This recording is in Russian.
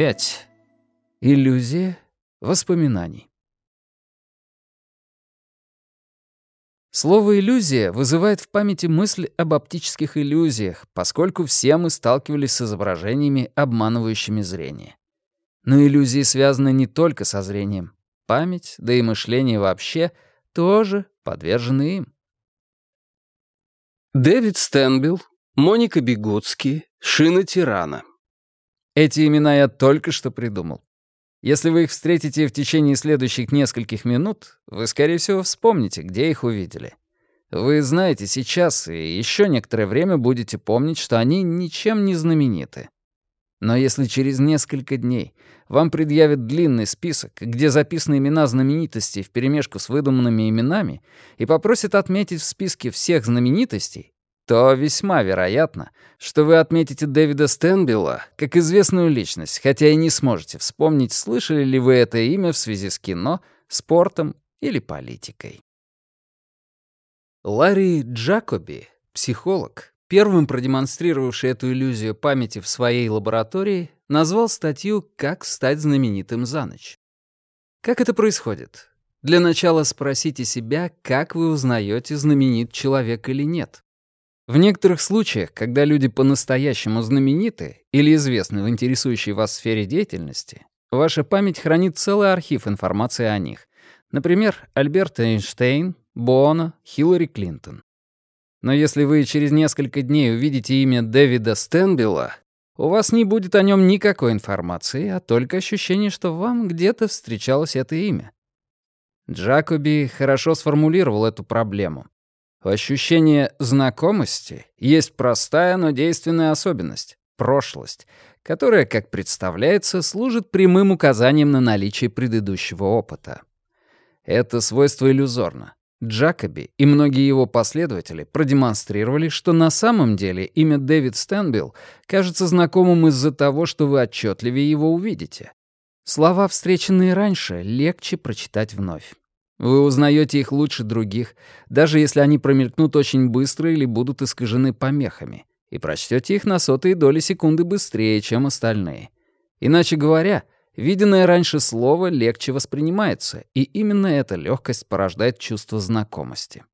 5. Иллюзия воспоминаний. Слово «иллюзия» вызывает в памяти мысль об оптических иллюзиях, поскольку все мы сталкивались с изображениями, обманывающими зрение. Но иллюзии связаны не только со зрением. Память, да и мышление вообще, тоже подвержены им. Дэвид Стенбилл, Моника Бегутский, Шина Тирана. Эти имена я только что придумал. Если вы их встретите в течение следующих нескольких минут, вы, скорее всего, вспомните, где их увидели. Вы знаете сейчас и еще некоторое время будете помнить, что они ничем не знамениты. Но если через несколько дней вам предъявят длинный список, где записаны имена знаменитостей вперемешку с выдуманными именами, и попросят отметить в списке всех знаменитостей, то весьма вероятно, что вы отметите Дэвида Стенбилла как известную личность, хотя и не сможете вспомнить, слышали ли вы это имя в связи с кино, спортом или политикой. Ларри Джакоби, психолог, первым продемонстрировавший эту иллюзию памяти в своей лаборатории, назвал статью «Как стать знаменитым за ночь». Как это происходит? Для начала спросите себя, как вы узнаете, знаменит человек или нет. В некоторых случаях, когда люди по-настоящему знамениты или известны в интересующей вас сфере деятельности, ваша память хранит целый архив информации о них. Например, Альберт Эйнштейн, Бона, Хиллари Клинтон. Но если вы через несколько дней увидите имя Дэвида Стенбилла, у вас не будет о нем никакой информации, а только ощущение, что вам где-то встречалось это имя. Джакоби хорошо сформулировал эту проблему. У ощущения знакомости есть простая, но действенная особенность — прошлость, которая, как представляется, служит прямым указанием на наличие предыдущего опыта. Это свойство иллюзорно. Джакоби и многие его последователи продемонстрировали, что на самом деле имя Дэвид Стэнбилл кажется знакомым из-за того, что вы отчетливее его увидите. Слова, встреченные раньше, легче прочитать вновь. Вы узнаете их лучше других, даже если они промелькнут очень быстро или будут искажены помехами, и прочтете их на сотые доли секунды быстрее, чем остальные. Иначе говоря, виденное раньше слово легче воспринимается, и именно эта легкость порождает чувство знакомости.